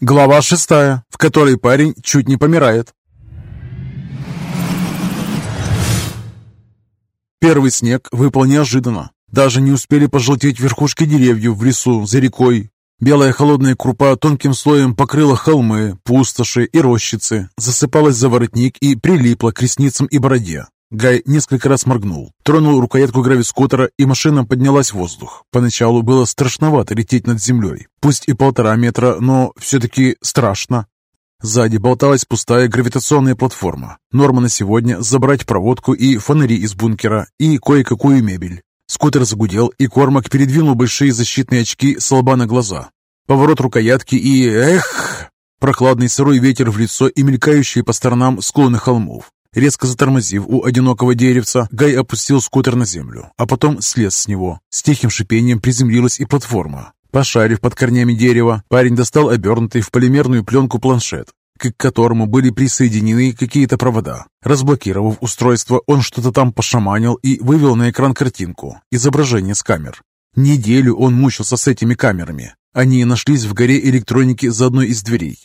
Глава шестая, в которой парень чуть не помирает. Первый снег выпал неожиданно. Даже не успели пожелтеть верхушки деревьев в лесу за рекой. Белая холодная крупа тонким слоем покрыла холмы, пустоши и рощицы, засыпалась за воротник и прилипла к ресницам и бороде. Гай несколько раз моргнул, тронул рукоятку гравискутера, и машина поднялась в воздух. Поначалу было страшновато лететь над землей. Пусть и полтора метра, но все-таки страшно. Сзади болталась пустая гравитационная платформа. Норма на сегодня – забрать проводку и фонари из бункера, и кое-какую мебель. Скутер загудел, и Кормак передвинул большие защитные очки с лба на глаза. Поворот рукоятки и... Эх! Прохладный сырой ветер в лицо и мелькающие по сторонам склоны холмов. Резко затормозив у одинокого деревца, Гай опустил скутер на землю, а потом слез с него. С тихим шипением приземлилась и платформа. Пошарив под корнями дерева, парень достал обернутый в полимерную пленку планшет, к которому были присоединены какие-то провода. Разблокировав устройство, он что-то там пошаманил и вывел на экран картинку, изображение с камер. Неделю он мучился с этими камерами. Они нашлись в горе электроники за одной из дверей.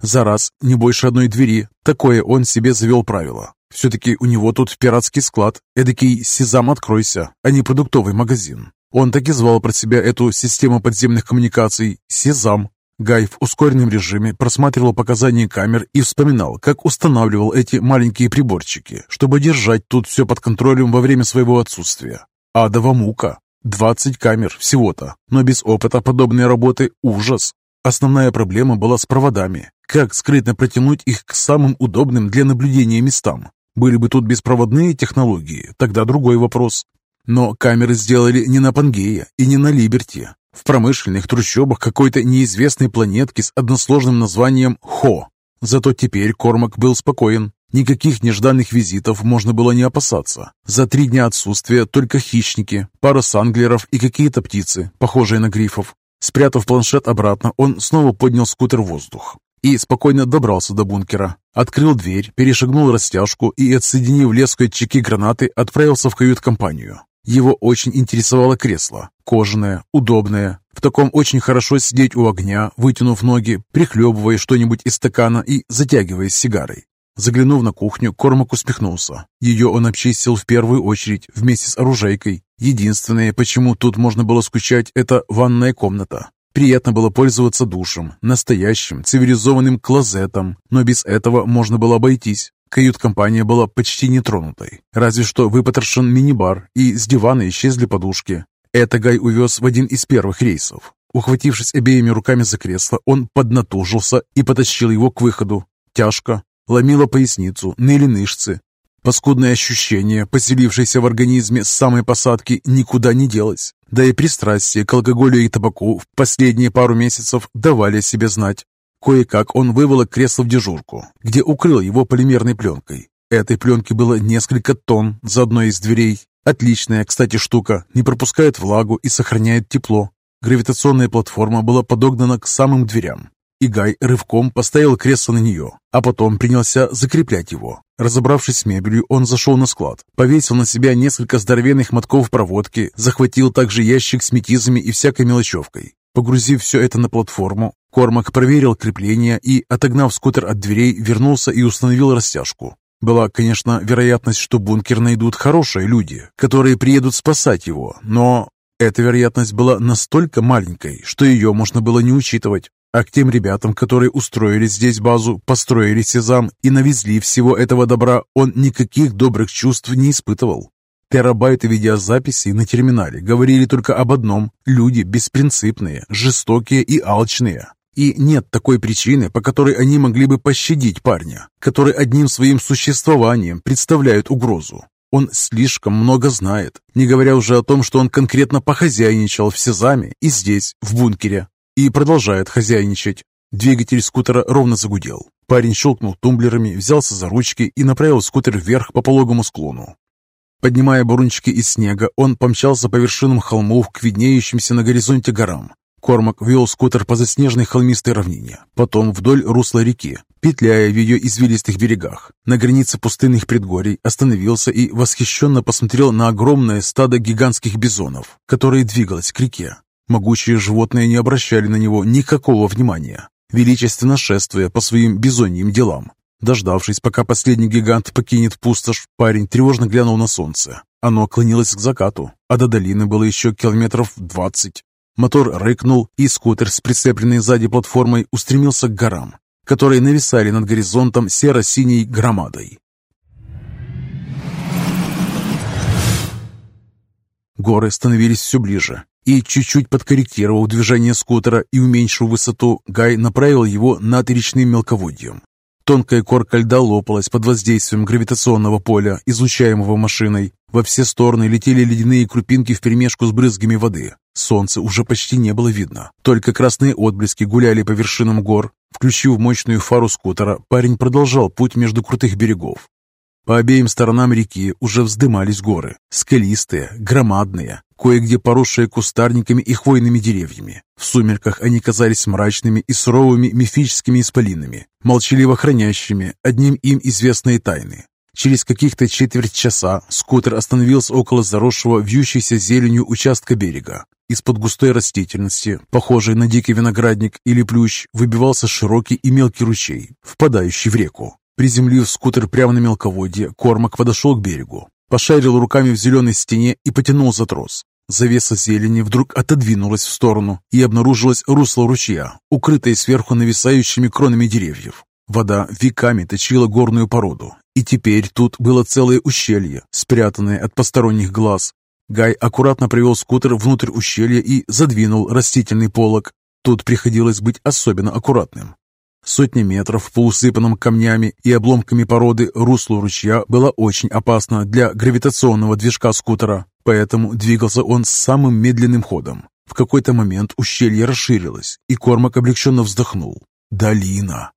За раз, не больше одной двери, такое он себе завел правило. Все-таки у него тут пиратский склад, эдакий «Сезам, откройся», а не продуктовый магазин. Он так и звал про себя эту систему подземных коммуникаций «Сезам». Гай в ускоренном режиме просматривал показания камер и вспоминал, как устанавливал эти маленькие приборчики, чтобы держать тут все под контролем во время своего отсутствия. Адова мука. 20 камер всего-то, но без опыта подобной работы ужас. Основная проблема была с проводами. Как скрытно протянуть их к самым удобным для наблюдения местам? Были бы тут беспроводные технологии, тогда другой вопрос. Но камеры сделали не на Пангея и не на Либерти. В промышленных трущобах какой-то неизвестной планетки с односложным названием Хо. Зато теперь Кормак был спокоен. Никаких нежданных визитов можно было не опасаться. За три дня отсутствия только хищники, пара санглеров и какие-то птицы, похожие на грифов. Спрятав планшет обратно, он снова поднял скутер в воздух и спокойно добрался до бункера. Открыл дверь, перешагнул растяжку и, отсоединив леску от чеки гранаты, отправился в кают-компанию. Его очень интересовало кресло. Кожаное, удобное. В таком очень хорошо сидеть у огня, вытянув ноги, прихлебывая что-нибудь из стакана и затягиваясь сигарой. Заглянув на кухню, Кормак усмехнулся. Ее он обчистил в первую очередь вместе с оружейкой. Единственное, почему тут можно было скучать, это ванная комната. Приятно было пользоваться душем, настоящим цивилизованным клозетом, но без этого можно было обойтись. Кают-компания была почти нетронутой, разве что выпотрошен мини-бар, и с дивана исчезли подушки. Это Гай увез в один из первых рейсов. Ухватившись обеими руками за кресло, он поднатужился и потащил его к выходу. Тяжко, ломило поясницу, ныли мышцы. Паскудное ощущение, поселившееся в организме с самой посадки, никуда не делось. Да и пристрастие к алкоголю и табаку в последние пару месяцев давали о себе знать. Кое-как он выволок кресло в дежурку, где укрыл его полимерной пленкой. Этой пленки было несколько тонн за одной из дверей. Отличная, кстати, штука, не пропускает влагу и сохраняет тепло. Гравитационная платформа была подогнана к самым дверям и Гай рывком поставил кресло на нее, а потом принялся закреплять его. Разобравшись с мебелью, он зашел на склад, повесил на себя несколько здоровенных мотков проводки, захватил также ящик с метизами и всякой мелочевкой. Погрузив все это на платформу, Кормак проверил крепление и, отогнав скутер от дверей, вернулся и установил растяжку. Была, конечно, вероятность, что бункер найдут хорошие люди, которые приедут спасать его, но эта вероятность была настолько маленькой, что ее можно было не учитывать. А к тем ребятам, которые устроили здесь базу, построили Сезам и навезли всего этого добра, он никаких добрых чувств не испытывал. Терабайты видеозаписей на терминале говорили только об одном – люди беспринципные, жестокие и алчные. И нет такой причины, по которой они могли бы пощадить парня, который одним своим существованием представляет угрозу. Он слишком много знает, не говоря уже о том, что он конкретно похозяйничал в Сезаме и здесь, в бункере и продолжает хозяйничать. Двигатель скутера ровно загудел. Парень щелкнул тумблерами, взялся за ручки и направил скутер вверх по пологому склону. Поднимая бурунчики из снега, он помчался по вершинам холмов к виднеющимся на горизонте горам. Кормак вел скутер по заснеженной холмистой равнине, потом вдоль русла реки, петляя в ее извилистых берегах. На границе пустынных предгорий остановился и восхищенно посмотрел на огромное стадо гигантских бизонов, которое двигалось к реке. Могучие животные не обращали на него никакого внимания. величественно шествуя по своим бизоньим делам. Дождавшись, пока последний гигант покинет пустошь, парень тревожно глянул на солнце. Оно клонилось к закату, а до долины было еще километров двадцать. Мотор рыкнул, и скутер с прицепленной сзади платформой устремился к горам, которые нависали над горизонтом серо-синей громадой. Горы становились все ближе, и, чуть-чуть подкорректировав движение скутера и уменьшив высоту, Гай направил его над речным мелководьем. Тонкая корка льда лопалась под воздействием гравитационного поля, излучаемого машиной. Во все стороны летели ледяные крупинки вперемешку с брызгами воды. Солнца уже почти не было видно. Только красные отблески гуляли по вершинам гор. Включив мощную фару скутера, парень продолжал путь между крутых берегов. По обеим сторонам реки уже вздымались горы, скалистые, громадные, кое-где поросшие кустарниками и хвойными деревьями. В сумерках они казались мрачными и суровыми мифическими исполинами, молчаливо хранящими одним им известные тайны. Через каких-то четверть часа скутер остановился около заросшего вьющейся зеленью участка берега. Из-под густой растительности, похожей на дикий виноградник или плющ, выбивался широкий и мелкий ручей, впадающий в реку. Приземлив скутер прямо на мелководье, Кормак подошел к берегу, пошарил руками в зеленой стене и потянул за трос. Завеса зелени вдруг отодвинулась в сторону, и обнаружилось русло ручья, укрытое сверху нависающими кронами деревьев. Вода веками точила горную породу, и теперь тут было целое ущелье, спрятанное от посторонних глаз. Гай аккуратно привел скутер внутрь ущелья и задвинул растительный полог. Тут приходилось быть особенно аккуратным. Сотни метров по усыпанным камнями и обломками породы руслу ручья было очень опасно для гравитационного движка скутера, поэтому двигался он с самым медленным ходом. В какой-то момент ущелье расширилось, и Кормак облегченно вздохнул. Долина.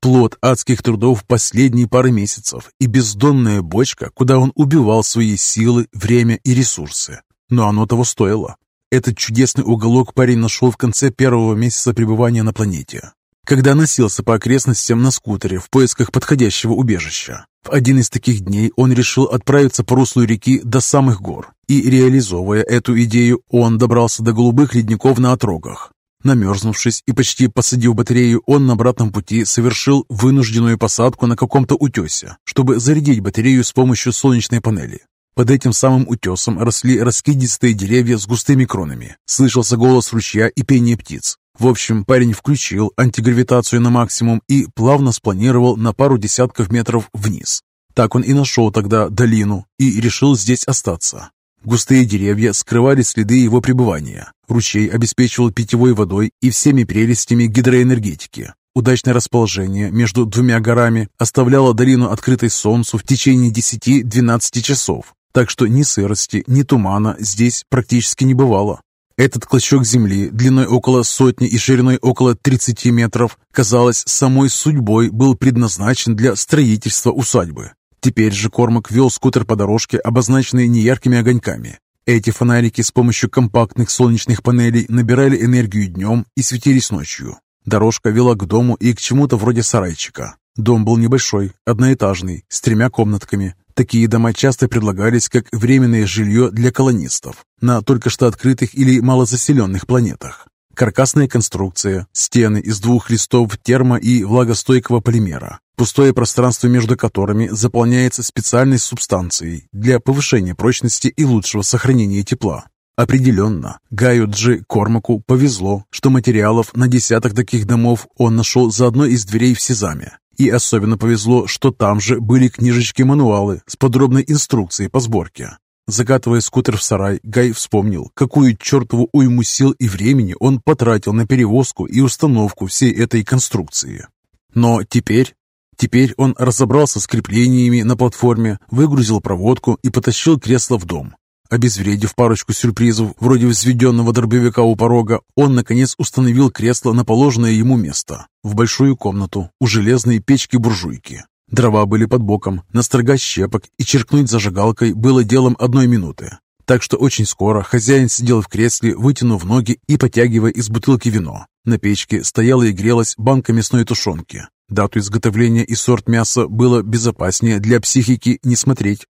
Плод адских трудов последние пары месяцев и бездонная бочка, куда он убивал свои силы, время и ресурсы. Но оно того стоило. Этот чудесный уголок парень нашел в конце первого месяца пребывания на планете когда носился по окрестностям на скутере в поисках подходящего убежища. В один из таких дней он решил отправиться по руслу реки до самых гор, и, реализовывая эту идею, он добрался до голубых ледников на отрогах. Намерзнувшись и почти посадив батарею, он на обратном пути совершил вынужденную посадку на каком-то утесе, чтобы зарядить батарею с помощью солнечной панели. Под этим самым утесом росли раскидистые деревья с густыми кронами. Слышался голос ручья и пение птиц. В общем, парень включил антигравитацию на максимум и плавно спланировал на пару десятков метров вниз. Так он и нашел тогда долину и решил здесь остаться. Густые деревья скрывали следы его пребывания. Ручей обеспечивал питьевой водой и всеми прелестями гидроэнергетики. Удачное расположение между двумя горами оставляло долину открытой солнцу в течение 10-12 часов, так что ни сырости, ни тумана здесь практически не бывало. Этот клочок земли, длиной около сотни и шириной около 30 метров, казалось, самой судьбой был предназначен для строительства усадьбы. Теперь же Кормак вел скутер по дорожке, обозначенной неяркими огоньками. Эти фонарики с помощью компактных солнечных панелей набирали энергию днем и светились ночью. Дорожка вела к дому и к чему-то вроде сарайчика. Дом был небольшой, одноэтажный, с тремя комнатками. Такие дома часто предлагались как временное жилье для колонистов на только что открытых или малозаселенных планетах. Каркасная конструкция, стены из двух листов термо- и влагостойкого полимера, пустое пространство между которыми заполняется специальной субстанцией для повышения прочности и лучшего сохранения тепла. Определенно, Гаю Джи Кормаку повезло, что материалов на десяток таких домов он нашел за одной из дверей в Сезаме. И особенно повезло, что там же были книжечки-мануалы с подробной инструкцией по сборке. Закатывая скутер в сарай, Гай вспомнил, какую чертову уйму сил и времени он потратил на перевозку и установку всей этой конструкции. Но теперь... Теперь он разобрался с креплениями на платформе, выгрузил проводку и потащил кресло в дом. Обезвредив парочку сюрпризов, вроде взведенного дробовика у порога, он, наконец, установил кресло на положенное ему место, в большую комнату, у железной печки-буржуйки. Дрова были под боком, настрогать щепок и черкнуть зажигалкой было делом одной минуты. Так что очень скоро хозяин сидел в кресле, вытянув ноги и потягивая из бутылки вино. На печке стояла и грелась банка мясной тушенки. Дату изготовления и сорт мяса было безопаснее для психики не смотреть.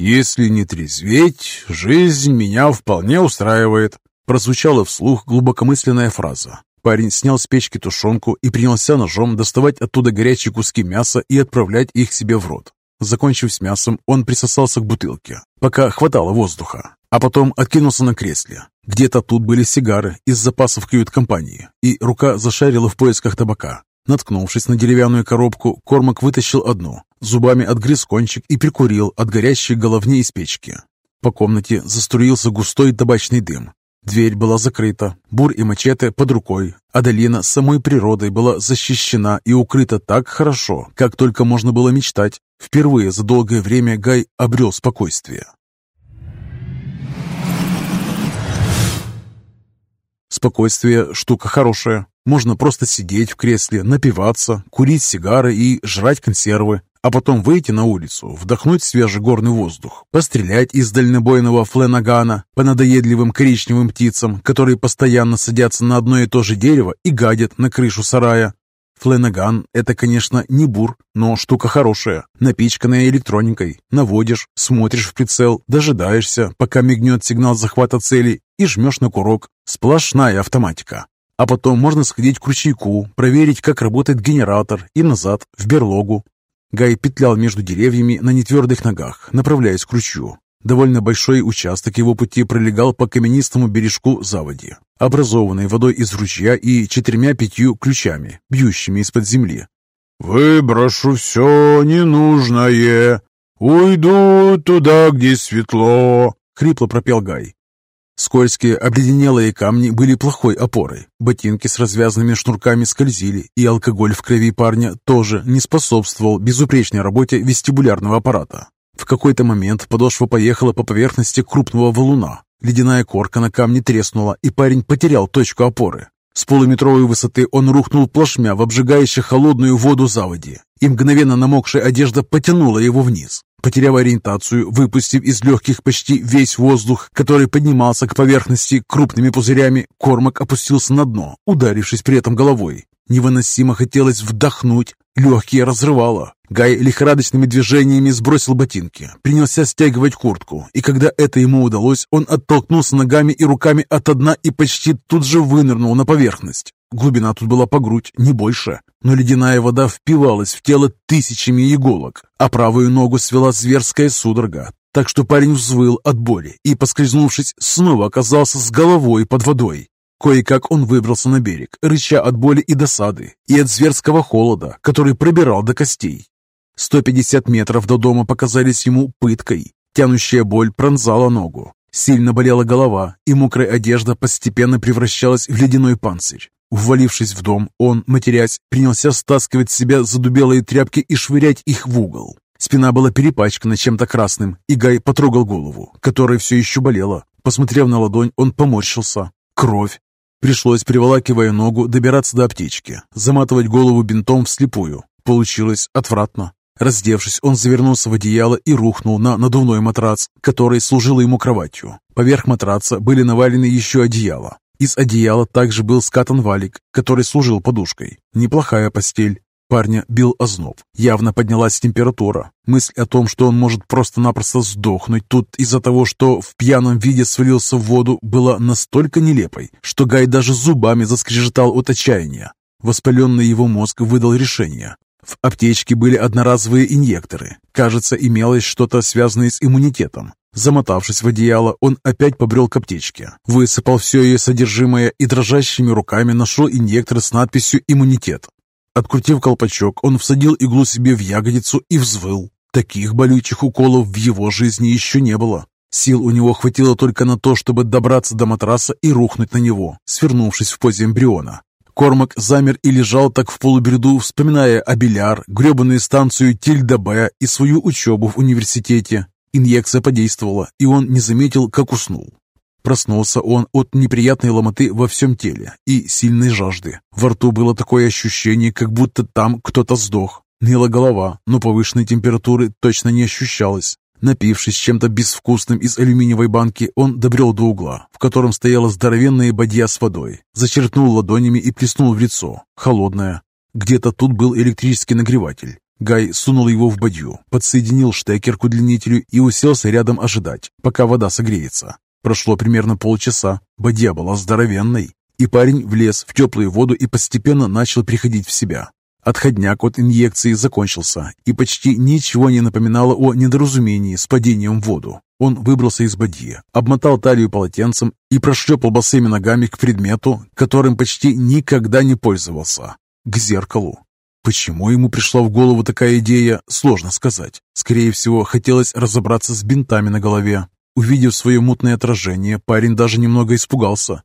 «Если не трезветь, жизнь меня вполне устраивает», прозвучала вслух глубокомысленная фраза. Парень снял с печки тушенку и принялся ножом доставать оттуда горячие куски мяса и отправлять их себе в рот. Закончив с мясом, он присосался к бутылке, пока хватало воздуха, а потом откинулся на кресле. Где-то тут были сигары из запасов кают-компании, и рука зашарила в поисках табака. Наткнувшись на деревянную коробку, Кормак вытащил одну, зубами отгрыз кончик и прикурил от горящей головни из печки. По комнате заструился густой табачный дым. Дверь была закрыта, бур и мачете под рукой, а долина самой природой была защищена и укрыта так хорошо, как только можно было мечтать. Впервые за долгое время Гай обрел спокойствие. Спокойствие – штука хорошая. Можно просто сидеть в кресле, напиваться, курить сигары и жрать консервы, а потом выйти на улицу, вдохнуть свежий горный воздух, пострелять из дальнобойного фленагана по надоедливым коричневым птицам, которые постоянно садятся на одно и то же дерево и гадят на крышу сарая. Фленаган – это, конечно, не бур, но штука хорошая, напичканная электроникой. Наводишь, смотришь в прицел, дожидаешься, пока мигнет сигнал захвата цели и жмешь на курок. Сплошная автоматика. А потом можно сходить к ручейку, проверить, как работает генератор, и назад, в берлогу. Гай петлял между деревьями на нетвердых ногах, направляясь к ручью. Довольно большой участок его пути пролегал по каменистому бережку заводи, образованной водой из ручья и четырьмя-пятью ключами, бьющими из-под земли. «Выброшу все ненужное, уйду туда, где светло», — хрипло пропел Гай. Скользкие, обледенелые камни были плохой опорой. Ботинки с развязанными шнурками скользили, и алкоголь в крови парня тоже не способствовал безупречной работе вестибулярного аппарата. В какой-то момент подошва поехала по поверхности крупного валуна. Ледяная корка на камне треснула, и парень потерял точку опоры. С полуметровой высоты он рухнул плашмя в обжигающую холодную воду заводи, и мгновенно намокшая одежда потянула его вниз. Потеряв ориентацию, выпустив из легких почти весь воздух, который поднимался к поверхности крупными пузырями, Кормак опустился на дно, ударившись при этом головой. Невыносимо хотелось вдохнуть, легкие разрывало. Гай лихорадочными движениями сбросил ботинки, принялся стягивать куртку, и когда это ему удалось, он оттолкнулся ногами и руками от дна и почти тут же вынырнул на поверхность. Глубина тут была по грудь, не больше, но ледяная вода впивалась в тело тысячами иголок, а правую ногу свела зверская судорога, так что парень взвыл от боли и, поскользнувшись, снова оказался с головой под водой. Кое-как он выбрался на берег, рыча от боли и досады, и от зверского холода, который пробирал до костей. 150 метров до дома показались ему пыткой. Тянущая боль пронзала ногу. Сильно болела голова, и мокрая одежда постепенно превращалась в ледяной панцирь. Ввалившись в дом, он, матерясь, принялся стаскивать с себя задубелые тряпки и швырять их в угол. Спина была перепачкана чем-то красным, и Гай потрогал голову, которая все еще болела. Посмотрев на ладонь, он поморщился. Кровь. Пришлось, приволакивая ногу, добираться до аптечки, заматывать голову бинтом вслепую. Получилось отвратно. Раздевшись, он завернулся в одеяло и рухнул на надувной матрац, который служил ему кроватью. Поверх матраца были навалены еще одеяла. Из одеяла также был скатан валик, который служил подушкой. Неплохая постель. Парня бил озноб. Явно поднялась температура. Мысль о том, что он может просто-напросто сдохнуть тут из-за того, что в пьяном виде свалился в воду, была настолько нелепой, что Гай даже зубами заскрежетал от отчаяния. Воспаленный его мозг выдал решение. В аптечке были одноразовые инъекторы. Кажется, имелось что-то связанное с иммунитетом. Замотавшись в одеяло, он опять побрел к аптечке, высыпал все ее содержимое и дрожащими руками нашел инъектор с надписью «Иммунитет». Открутив колпачок, он всадил иглу себе в ягодицу и взвыл. Таких болючих уколов в его жизни еще не было. Сил у него хватило только на то, чтобы добраться до матраса и рухнуть на него, свернувшись в позе эмбриона. Кормак замер и лежал так в полубреду, вспоминая о Беляр, гребаную станцию Тильда-Б и свою учебу в университете. Инъекция подействовала, и он не заметил, как уснул. Проснулся он от неприятной ломоты во всем теле и сильной жажды. Во рту было такое ощущение, как будто там кто-то сдох. Ныла голова, но повышенной температуры точно не ощущалось. Напившись чем-то безвкусным из алюминиевой банки, он добрел до угла, в котором стояла здоровенная бадья с водой. Зачерпнул ладонями и плеснул в лицо. Холодная. Где-то тут был электрический нагреватель. Гай сунул его в бадью, подсоединил штекер к удлинителю и уселся рядом ожидать, пока вода согреется. Прошло примерно полчаса. Бадья была здоровенной, и парень влез в теплую воду и постепенно начал приходить в себя. Отходняк от инъекции закончился, и почти ничего не напоминало о недоразумении с падением в воду. Он выбрался из бадьи, обмотал талию полотенцем и прошлепал босыми ногами к предмету, которым почти никогда не пользовался – к зеркалу. Почему ему пришла в голову такая идея, сложно сказать. Скорее всего, хотелось разобраться с бинтами на голове. Увидев свое мутное отражение, парень даже немного испугался.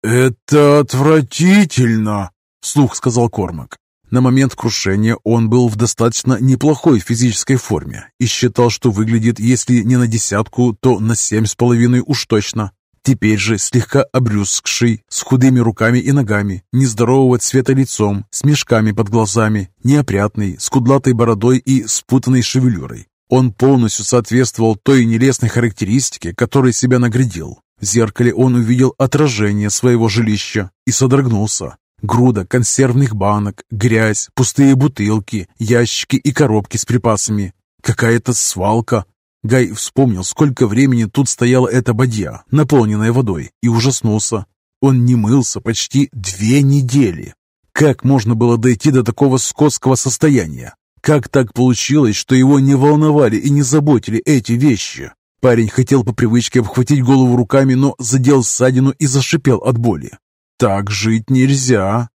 «Это отвратительно!» – вслух сказал Кормак. На момент крушения он был в достаточно неплохой физической форме и считал, что выглядит, если не на десятку, то на семь с половиной уж точно. Теперь же слегка обрюзгший, с худыми руками и ногами, нездорового цвета лицом, с мешками под глазами, неопрятный, с кудлатой бородой и спутанной шевелюрой. Он полностью соответствовал той нелестной характеристике, которой себя наградил. В зеркале он увидел отражение своего жилища и содрогнулся. Груда консервных банок, грязь, пустые бутылки, ящики и коробки с припасами. Какая-то свалка. Гай вспомнил, сколько времени тут стояла эта бадья, наполненная водой, и ужаснулся. Он не мылся почти две недели. Как можно было дойти до такого скотского состояния? Как так получилось, что его не волновали и не заботили эти вещи? Парень хотел по привычке обхватить голову руками, но задел ссадину и зашипел от боли. Так жить нельзя.